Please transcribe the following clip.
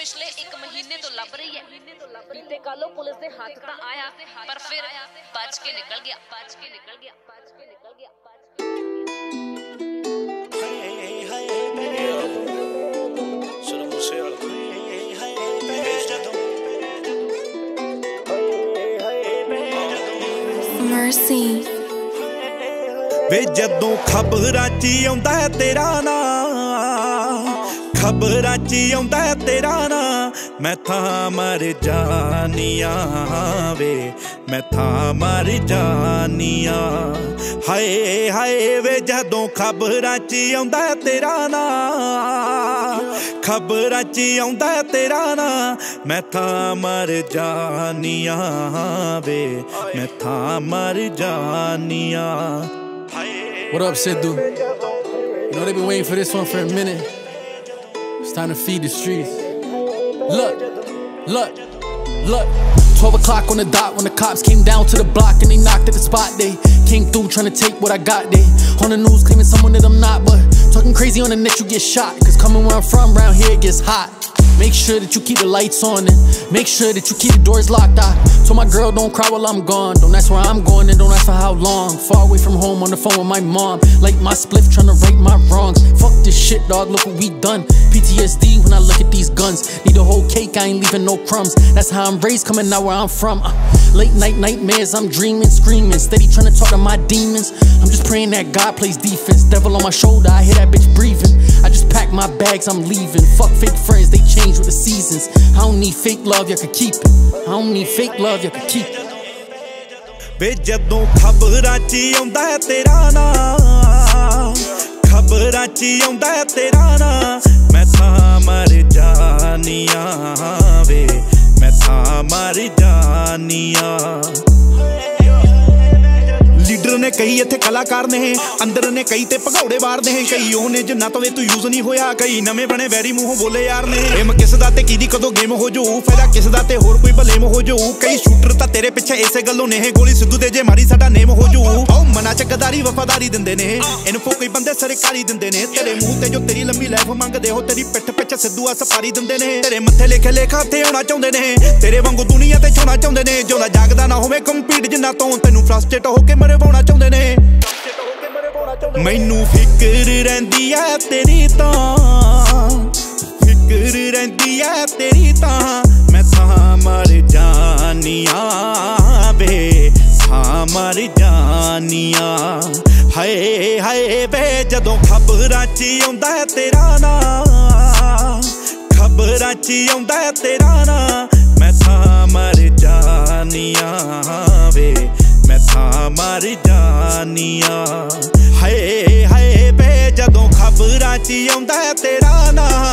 ਪਿਛਲੇ 1 ਮਹੀਨੇ ਤੋਂ ਲੱਭ ਰਹੀ ਹੈ ਬੀਤੇ ਕੱਲੋਂ ਪੁਲਿਸ ਦੇ ਹੱਥ ਤਾਂ ਆਇਆ ਪਰ ਫਿਰ ਬਚ ਕੇ ਨਿਕਲ ਗਿਆ ਬਚ ਕੇ ਨਿਕਲ ਗਿਆ ਬਚ ਕੇ ਨਿਕਲ ਗਿਆ ਬਚ ਕੇ ਸੁਰ ਮੂਸੇਵਾਲਾ ਵੇਚ ਜਦੋਂ Mercy. ਵੇ ਜਦੋਂ ਖਬਰਾਂ 'ਚ ਹੀ ਆਉਂਦਾ ਹੈ ਤੇਰਾ ਨਾਂ ਖਬਰਾਂ 'ਚ ਹੀ ਆਉਂਦਾ ਹੈ ਤੇਰਾ ਨਾਂ ਮੈਂ ਤਾਂ ਮਰ ਜਾਨੀਆਂ ਵੇ ਮੈਂ ਤਾਂ ਮਰ ਜਾਨੀਆਂ ਹਾਏ ਹਾਏ ਵੇ ਜਦੋਂ ਖਬਰਾਂ 'ਚ ਹੀ ਆਉਂਦਾ ਹੈ ਤੇਰਾ ਨਾਂ ਖਬਰਾਂ 'ਚ ਹੀ ਆਉਂਦਾ ਹੈ ਤੇਰਾ ਨਾਂ ਮੈਂ ਤਾਂ ਮਰ ਜਾਨੀਆਂ ਵੇ ਮੈਂ ਤਾਂ ਮਰ ਜਾਨੀਆਂ What up, Sidhu? You know they've been waiting for this one for a minute. It's time to feed the streets. Look, look, look. 12 o'clock on the dot when the cops came down to the block and they knocked at the spot. They came through trying to take what I got. They on the news claiming someone that I'm not, but talking crazy on the net you get shot. Cause coming where I'm from, round here it gets hot. Make sure that you keep the lights on and make sure that you keep the doors locked. I told my girl don't cry while I'm gone. Don't ask where I'm going and don't ask for how long. Far away from home on the phone with my mom. Like my spliff trying to right my wrongs. Fuck this shit, dog. Look what we done. PTSD when I look at these guns. Need a whole cake, I ain't leaving no crumbs. That's how I'm raised, coming out where I'm from. Uh, late night nightmares, I'm dreaming, screaming. Steady trying to talk to my demons. I'm just praying that God plays defense. Devil on my shoulder, I hear that bitch breathing. I just pack my bags, I'm leaving. Fuck fake friends, they change with the seasons. I don't need fake love, you can keep it. I don't need fake love, you can keep it. ਵੇ ਜਦੋਂ ਖਬਰਾਂ 'ਚ ਹੀ ਆਉਂਦਾ ਹੈ ਤੇਰਾ ਨਾਂ ਖਬਰਾਂ 'ਚ ਹੀ ਆਉਂਦਾ ਹੈ ਤੇਰਾ ਨਾਂ ਮੈਂ ਤਾਂ ਕਈ ਇੱਥੇ ਕਲਾਕਾਰ ਨੇ, ਅੰਦਰ ਨੇ ਕਈ ਤੇ ਭਗੌੜੇ ਵਾਰਦੇ ਨੇ। ਕਈ ਉਹ ਨੇ ਜਿੰਨਾ ਤੋਂ ਤੂੰ ਯੂਜ਼ ਨਹੀਂ ਹੋਇਆ, ਕਈ ਨਵੇਂ ਬਣੇ ਵੈਰੀ ਮੂੰਹੋਂ ਬੋਲੇ ਯਾਰ ਨੇ। ਏਮ ਕਿਸ ਦਾ ਤੇ ਕਿਹਦੀ ਕਦੋਂ ਗੇਮ ਹੋ ਜਾਊ? ਫਾਇਦਾ ਕਿਸ ਦਾ ਤੇ ਹੋਰ ਕੋਈ ਬਲੇਮ ਹੋ ਜਾਊ? ਕਈ ਸ਼ੂਟਰ ਤਾਂ ਤੇਰੇ ਪਿੱਛੇ ਇਸੇ ਗੱਲੋਂ ਨੇ ਇਹ ਗੋਲੀ ਸਿੱਧੂ ਦੇ ਜੇ ਮਾਰੀ ਸਾਡਾ ਨੇਮ ਹੋ ਜਾਊ। ਆਓ ਮਨਾ ਚ ਗਦਾਰੀ, ਵਫਾਦਾਰੀ ਦਿੰਦੇ ਨੇ। ਇਨਫੋ ਕੋਈ ਬੰਦੇ ਸਰਕਾਰੀ ਦਿੰਦੇ ਨੇ। ਤੇਰੇ ਮੂੰਹ ਤੇ ਜੋ ਤੇਰੀ ਲੰਮੀ ਲਾਈਫ ਮੰਗਦੇ ਹੋ, ਤੇਰੀ ਪਿੱਠ ਪਿੱਛੇ ਸਿੱਧੂ ਆ ਸਪਾਰੀ ਦਿੰਦੇ ਨੇ। ਤੇਰੇ ਮੱਥੇ ਲਿਖੇ ਲੇਖਾ ਤੇ ਆਉਣਾ ਚਾਹੁੰਦੇ ਨੇ। ਤੇਰੇ ਵਾਂਗੂ ਦੁਨੀਆ ਤੇ ਛੋਣਾ ਚਾਹੁੰਦੇ ਨੇ। ਜਿਉਂਦਾ ਜਾਗਦਾ ਨਾ ਹੋਵੇ ਕੰਪੀਟ ਜਿੰਨਾ ਤੋਂ। ਤੈਨੂੰ ਫਰਸਟ੍ਰੇਟ ਹੋ ਕੇ ਮਰਵਾਉਣਾ ਚਾਹੁੰਦੇ ਨੇ। ਮੈਨੂੰ ਫਿਕਰ ਰਹਿੰਦੀ ਐ ਤੇਰੀ ਤਾਂ। ਫਿਕਰ ਰਹਿੰਦੀ ਐ ਤੇਰੀ ਤਾਂ। ਮੈਂ ਤਾਂ ਮਰ ਜਾਨੀਆਂ ਵੇ। ਹਾਂ ਮਰ ਜਾਨੀਆਂ। ਹਾਏ ਹਾਏ ਵੇ, ਜਦੋਂ ਖਬਰਾਂ 'ਚ ਹੀ ਆਉਂਦਾ ਤੇਰਾ ਨਾਂ। ਖਬਰਾਂ 'ਚ ਹੀ ਆਉਂਦਾ ਤੇਰਾ ਨਾਂ। ਮੈਂ ਤਾਂ ਮਰ ਜਾਨੀਆਂ ਜਾਨੀਆਂ ਹਾਏ ਹਾਏ ਵੇ ਜਦੋਂ ਖਬਰਾਂ 'ਚ ਹੀ ਆਉਂਦਾ ਤੇਰਾ ਨਾਂ।